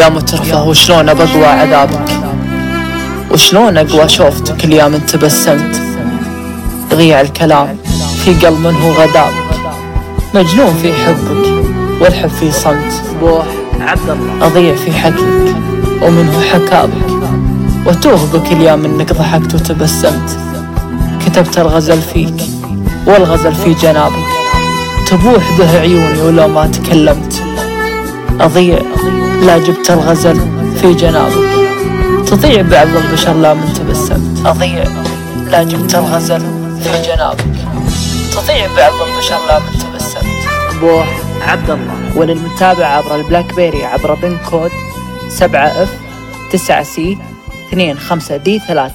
يا مترفه وشلون بقوى عذابك؟ وشلون أقوى شوفتك اليوم من تبسمت يضيع الكلام في قلب من هو غدابك مجنون في حبك والحب في صمت. بوح عبد الله أضيع في حكيك ومنه حكابك. وتوه بك اليوم أنك ضحكت وتبسمت. كتبت الغزل فيك والغزل في جنابك. تبوح به عيوني ولو ما تكلمت. أضيع لا جبت الغزل في جنابك. تضيع بعض البشر لا من تبسمت أضيع لا جبت الغزل في جنابك. تضيع بعض البشر لا من تبسمت بوح عبد الله وللمتابعة عبر ال BlackBerry عبر pin code 7 F 9 C 2 5 D 3